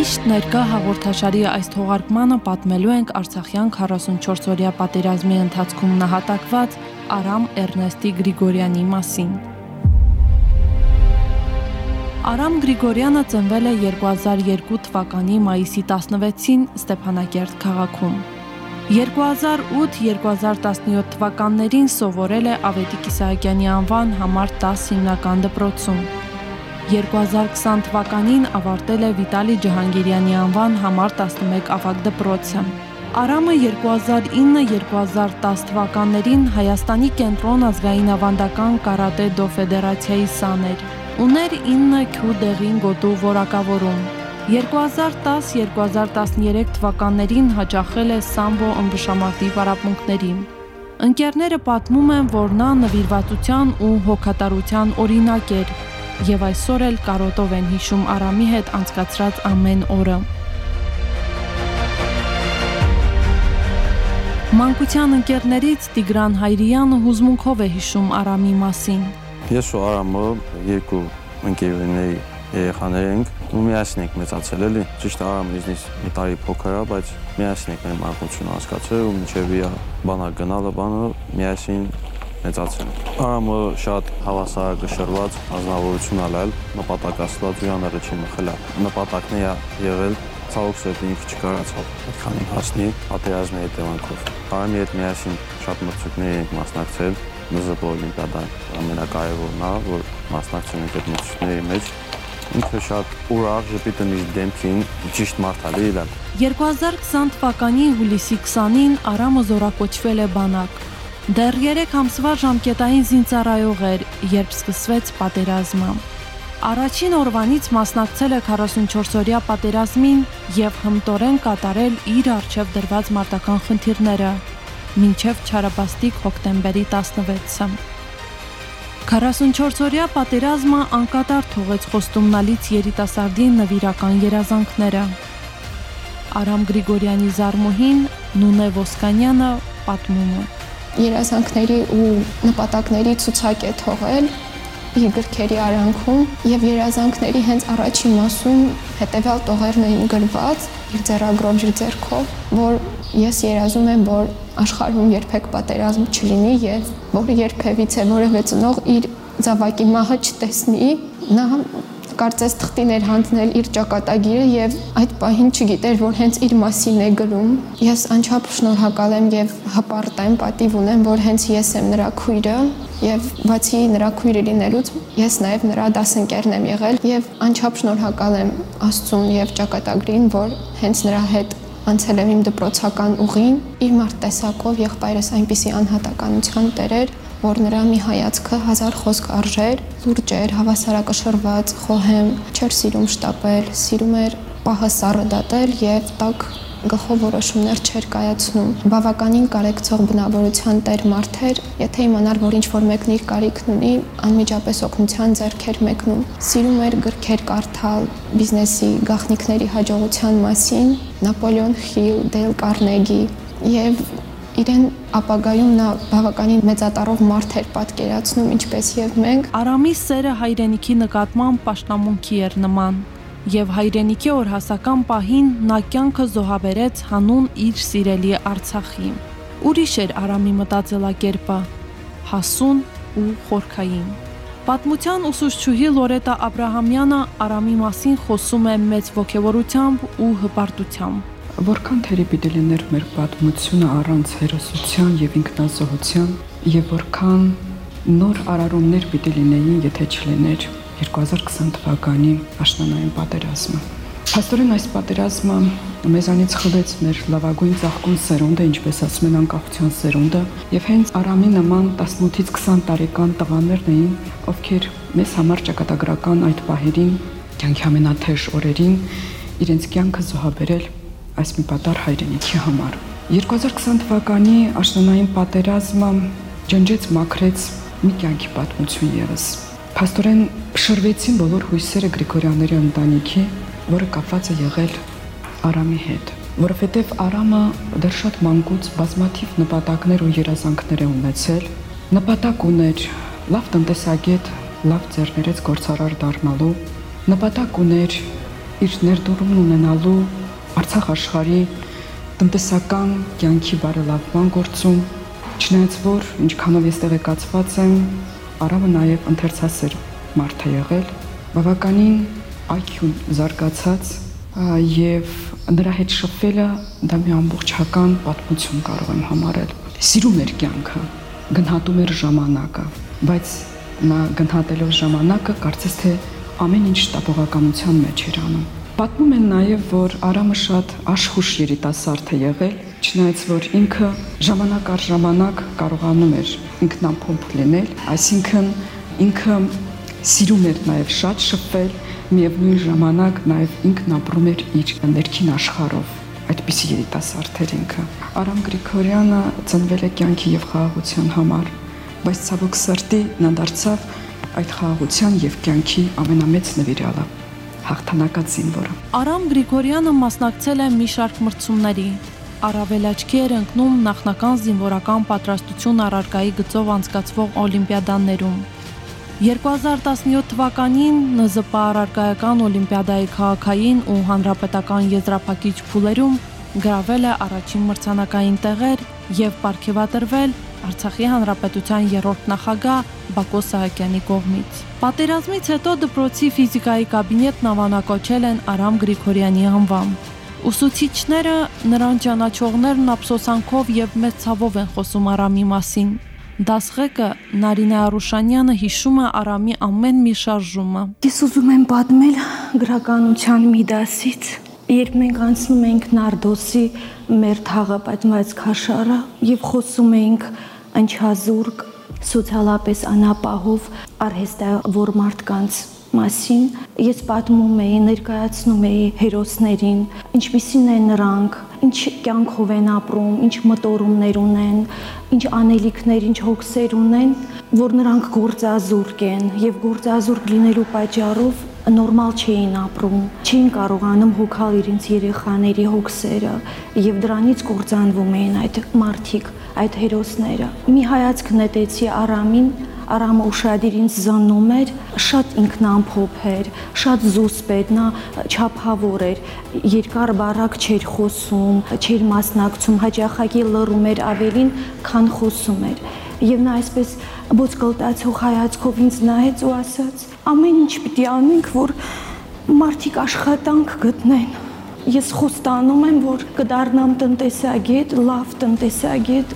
Միշտ ներկա հաղորդաշարի այս թողարկմանը պատմելու ենք Արցախյան 44-օրյա պատերազմի ընթացքում նահատակված Արամ Էրնեստի Գրիգորյանի մասին։ Արամ Գրիգորյանը ծնվել է 2002 թվականի մայիսի 16-ին Ստեփանակերտ քաղաքում։ 2008-2017 թվականներին սովորել է Ավետիք Իսահակյանի անվան համար 10 հիմնական դպրոցում։ 2020 թվականին ավարտել է Վիտալի Ջհանգիրյանի անվան համար 11 ավագ դպրոցը։ Արամը 2009-2010 թվականներին Հայաստանի կենտրոն ազգային ավանդական կարատե դո ֆեդերացիայի սան էր։ Ուներ 9 քյու դեղին գոտու որակավորում։ 2010-2013 թվականներին հաճախել է սամբո ըմբշամարտի պարապմունքներին։ Ընկերները պատմում են, որ նա նվիրվածության ու հոգատարության օրինակ էր, եւ այսօր էլ կարոտով են հիշում Արամի հետ անցկացրած ամեն օրը։ Մանկության ընկերներից Տիգրան Հայրյանը հուզմունքով է հիշում Արամի մասին։ Ես ու Արամը երկու ընկերների երեխաներ ենք ու միասին ենք մեծացել էլի։ Ճիշտ Արամը իզնից մի տարի փոքր է, բայց միասին ենք մեր մանկությունը հասկացել ու մինչև իր բանակ գնալը բանը միասին մեծացել։ Արամը շատ հավասարակշռված ազնվորություն ալել, նպատակասլաց ու յաները չի մխել։ Նպատակն է եղել ցավոք սրտի ինքը չկարացավ այդքանի հասնի պատերազմի հետևանքով։ Արամի հետ միասին շատ մրցույթների ենք մասնակցել, ՆԶՊ օլիմպիադան ամենակարևորն է, որ մասնակցում ենք այդ մրցույթների մեջ ինքը շատ ուրախ ժպիտը միշտ դեմքին ճիշտ մարդալի իրար 2020 թվականի հուլիսի 20-ին Արամը զորակոչվել է բանակ Դեռ 3 ամսվա ժամկետային զինծառայող էր, երբ սկսվեց պատերազմը։ Առաջին օրվանից մասնակցել է 44-օրյա պատերազմին եւ հմտորեն կատարել իր արժեվ դրված մարտական խնդիրները, մինչև չարաբաստիկ հոկտեմբերի 16-ը։ 44-օրյա պատերազմը անկատար թողեց խոստումնալից երիտասարդի նվիրական երազանքները։ Արամ Գրիգորյանի զարմուհին Նունե Ոսկանյանը պատմում է երազանքների ու նպատակների ցուցակ է թողել իր գրքերի արանքում եւ երազանքների հենց առաջին մասում հետեւյալ տողերն էին գրված իր ձեռագրով իր ձեռքով որ ես երազում եմ որ աշխարհում երբեք պատերազմ չլինի եւ որ երբևիցե որևէ ծնող իր զավակի մահը չտեսնի նա կարծես թղթին էր հանձնել իր ճակատագիրը եւ այդ պահին չգիտեր, որ հենց իր մասին է գրում։ Ես անչափ շնորհակալ եմ եւ հպարտ եմ, պատիվ ունեմ, որ հենց ես եմ նրա քույրը եւ բացի նրա քույրը լինելուց ես նաեւ նրա դասընկերն եմ եղել եւ անչափ շնորհակալ եմ Աստծուն եւ ճակատագրին, որ հենց նրա հետ անցել եմ իմ դպրոցական ուղին, իր մարդ տեսակով եղբայրս այնպիսի անհատականության տերեր, որ նրա մի հայացքը հազար խոսք արժեր, լուրջ էր, հավասարակշռված, խոհեմ, չէր սիրում շտապել, սիրում էր պահը սառը դատել եւ տակ գլխով որոշումներ չէր կայացնում։ Բավականին կարեկցող բնավորության տեր մարդ էր, եթե իմանար, որ ինչ որ մեկն իր կարիքն ունի, անմիջապես օգնության ձեռքեր մեկնում։ Սիրում էր գրքեր կարդալ բիզնեսի գաղտնիքների հաջողության մասին, Նապոլեոն Հիլ, Դեյլ Կարնեգի եւ իրեն ապագայում նա բավականին մեծատառով մարդ էր պատկերացնում, ինչպես եւ մենք։ Արամի սերը հայրենիքի նկատմամբ պաշտամունքի էր նման, եւ հայրենիքի օրհասական պահին նա կյանքը զոհաբերեց հանուն իր սիրելի Արցախի։ Ուրիշ էր Արամի մտածելակերպը՝ հասուն ու խորքային։ Պատմության ուսուցչուհի Լորետա Աբ รา համյանը Արամի մասին խոսում է մեծ ողջավորությամբ ու հպարտությամբ Որքան թերի պիտի լիներ մեր պատմությունը առանց հերոսության եւ ինքնազոհության եւ որքան նոր արարումներ պիտի լինեին, եթե չլիներ 2020 թվականի աշնանային պատերազմը։ Փաստորեն այս պատերազմը մեզանից խլեց մեր լավագույն ցաղկուն սերունդը, ինչպես ասում են անկախության սերունդը, եւ հենց Արամի նման 18-ից 20 տարեկան տղաներն էին, ովքեր մեզ համար ճակատագրական այդ պահերին, կյանքի ամենաթեժ օրերին իրենց կյանքը զոհաբերել այս մի պատար հայրենիքի համար։ 2020 թվականի աշնանային պատերազմը ջնջեց մաքրեց մի կյանքի պատմություն եւս։ Փաստորեն շրվեցին բոլոր հույսերը Գրիգորյանների ընտանիքի, որը կապված է եղել Արամի հետ, որովհետև Արամը դեռ շատ մանկուց բազմաթիվ նպատակներ ու երազանքներ է ունեցել։ Նպատակ ուներ լավ տնտեսագետ, լավ ձեռներեց գործարար դառնալու, նպատակ ուներ իր ներդրումն ունենալու Արցախ աշխարհի տնտեսական կյանքի բարելավման գործում, չնայած որ ինչքանով ես տեղեկացված եմ, Արամը նաև ընթերցասեր մարդ է եղել, բավականին IQ-ն զարգացած եւ նրա հետ շփվելը դա մի ամբողջական պատմություն կարող եմ համարել։ Սիրում էր կյանքը, գնահատում էր ժամանակը, բայց նա գնահատելով ժամանակը կարծես թե ամեն ինչ տապողականության մեջ էր անում Պատմում են նաև, որ Արամը շատ աշխուժ երիտասարդ է եղել, չնայած որ ինքը ժամանակ առ ժամանակ կարողանում էր ինքնամփոփ լինել, այսինքն ինքը սիրում էր նաև շատ շփվել, միևնույն ժամանակ նաև ինքն ապրում էր իր ներքին աշխարհով այդպիսի երիտասարդ էր ինքը։ Արամ Գրիգորյանը ծնվել է կյանքի եւ խաղաղության համար, բայց ցավոք սրտի նա դարձավ այդ խաղաղության եւ կյանքի ամենամեծ նվիրալը հաղթանակած զինվորը։ Արամ Գրիգորյանը մասնակցել է մի շարք մրցումների։ Առավել աչքի էր ընկնում նախնական զինվորական պատրաստություն առարկայի գծով անցկացվող օլիմպիադաներում։ 2017 թվականին ՆԶՊ առարկայական օլիմպիադայի քաղաքային ու հանրապետական եզրափակիչ փուլերում գրավել է առաջին մրցանակային տեղեր եւ ապարգևատրվել Արցախի հանրապետության երրորդ նախագահ Բակո Սահակյանի կողմից։ Պատերազմից հետո դպրոցի ֆիզիկայի կաբինետն ավանակոչել են Արամ Գրիգորյանի անվամբ։ Ուսուցիչները, նրան ճանաչողներն ափսոսանքով եւ մեծ ցավով են խոսում Արամի մասին։ Դասղեկը Նարինե Արուշանյանը հիշում է Արամի ամեն մի շարժումը։ Ես ուզում եմ պատմել գրականության մի դասից, երբ մենք անցնում ենք Նարդոսի մեր թաղը պատմած քաշարը եւ խոսում ենք անչազուրկ սոցիալապես անապահով արհեստավոր մարդկանց մասին ես պատմում էի, ներկայացնում էի հերոսներին, ինչպիսին են նրանք, ինչ կյանքով են ապրում, ինչ մտորումներ ունեն, ինչ անելիքներ, ինչ հոգսեր ունեն, որ նրանք գործազուրկ են եւ գործազուրկ լինելու պատճառով նորմալ չէին ապրում, չէին կարողանում հոգալ իրենց երեխաների հոգսերը եւ դրանից կործանվում էին այդ մարդիկ, այդ հերոսները։ Մի հայացք նետեցի Արամին, Արամը ուշադիր ինձ զննում էր, շատ ինքնամփոփ էր, շատ զուսպ էր, նա չափավոր էր, երկար բառակ չէր խոսում, չէր մասնակցում, հաճախակի լռում էր ավելին, քան խոսում էր։ Եվ նա այսպես ոսկլտացող հայացքով ինձ նայեց ու ասաց. «Ամեն ինչ պիտի անենք, որ մարդիկ աշխատանք գտնեն»։ Ես խոստանում եմ, որ կդառնամ տնտեսագետ, լավ տնտեսագետ։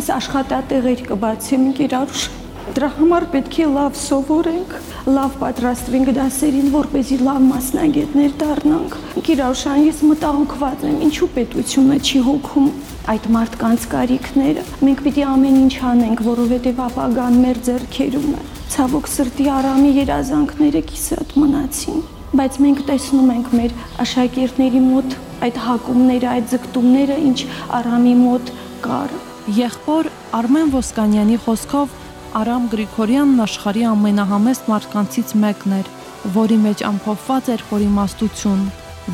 Ես աշխատատեղեր կբացեմ իրարուշ Դրա համար պետք է լավ սովորենք, լավ պատրաստվենք դասերին, որպեսզի լավ մասնագետներ դառնանք։ Գիրաշան, ես մտահոգված եմ, ինչու պետությունը չի հոգում այդ մարդկանց կարիքները։ Մենք պիտի ամեն ինչ անենք, որովհետև ապագան մեր ձեռքերում է։ Ցավոք սրտի Արամի երազանքները կիսատ մնացին, բայց մենք տեսնում ենք մեր աշակերտների մոտ այդ հակումները, այդ ձգտումները, ինչ Արամի մոտ կար։ Եղբոր Արմեն Ոսկանյանի խոսքով Արամ Գրիգորյանն աշխարհի ամենահամեստ մարդկանցից մեկն էր, որի մեջ ամփոփված էր խորիմաստություն,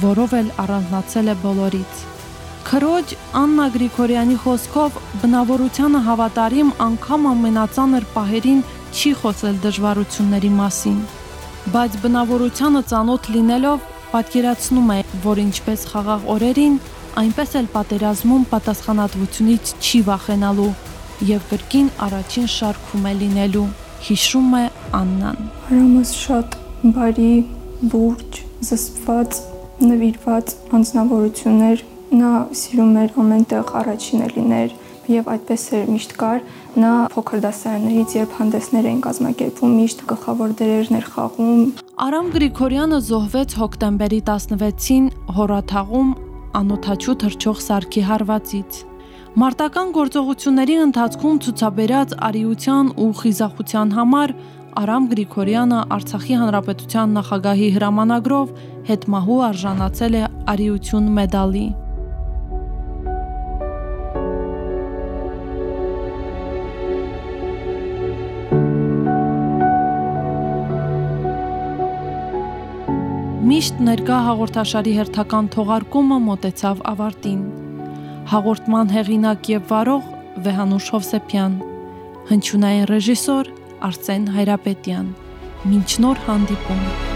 որով էլ առանձնացել է բոլորից։ Քրոջ Աննա Գրիգորյանի խոսքով բնավորությանը հավատարիմ անգամ ամենածանր պահերին չի խոսել դժվարությունների մասին, բայց բնավորությանը ծանոթ լինելով պատկերացնում է, որ ինչպես խաղաղ օրերին, այնպես էլ պատերազմում պատասխանատվությունից չի վախենալու եւ կրկին առաջին շարքում է լինելու, հիշում է Աննան։ Հրամս շատ բարի, բուրջ, զսպված, նվիրված անձնավորություններ, նա սիրում էր ամենտեղ առաջինը լիներ եւ այդպես էր միշտ կար. Նա փոքր դասարաններից երբ հանդեսներ էին կազմակերպում միշտ գլխավոր դերերներ խաղում Արամ Գրիգորյանը զոհվեց հոկտեմբերի 16-ին հորաթաղում անոթաչու թրջող սարքի հարվածից Մարտական գործողությունների ընթացքում ցուցաբերած արիության ու խիզախության համար Արամ Գրիգորյանը Արցախի հանրապետության նախագահի հրամանագրով հետմահու արժանացել է արիություն մեդալի։ Միշտ ներկա հաղորդաշարի հերթական թողարկումը մոտեցավ ավարտին։ Հաղորդման հեղինակ եւ վարող Վեհանուշ Հովսեփյան, հնչյունային ռեժիսոր Արսեն Հայրապետյան։ Մինչ նոր հանդիպում։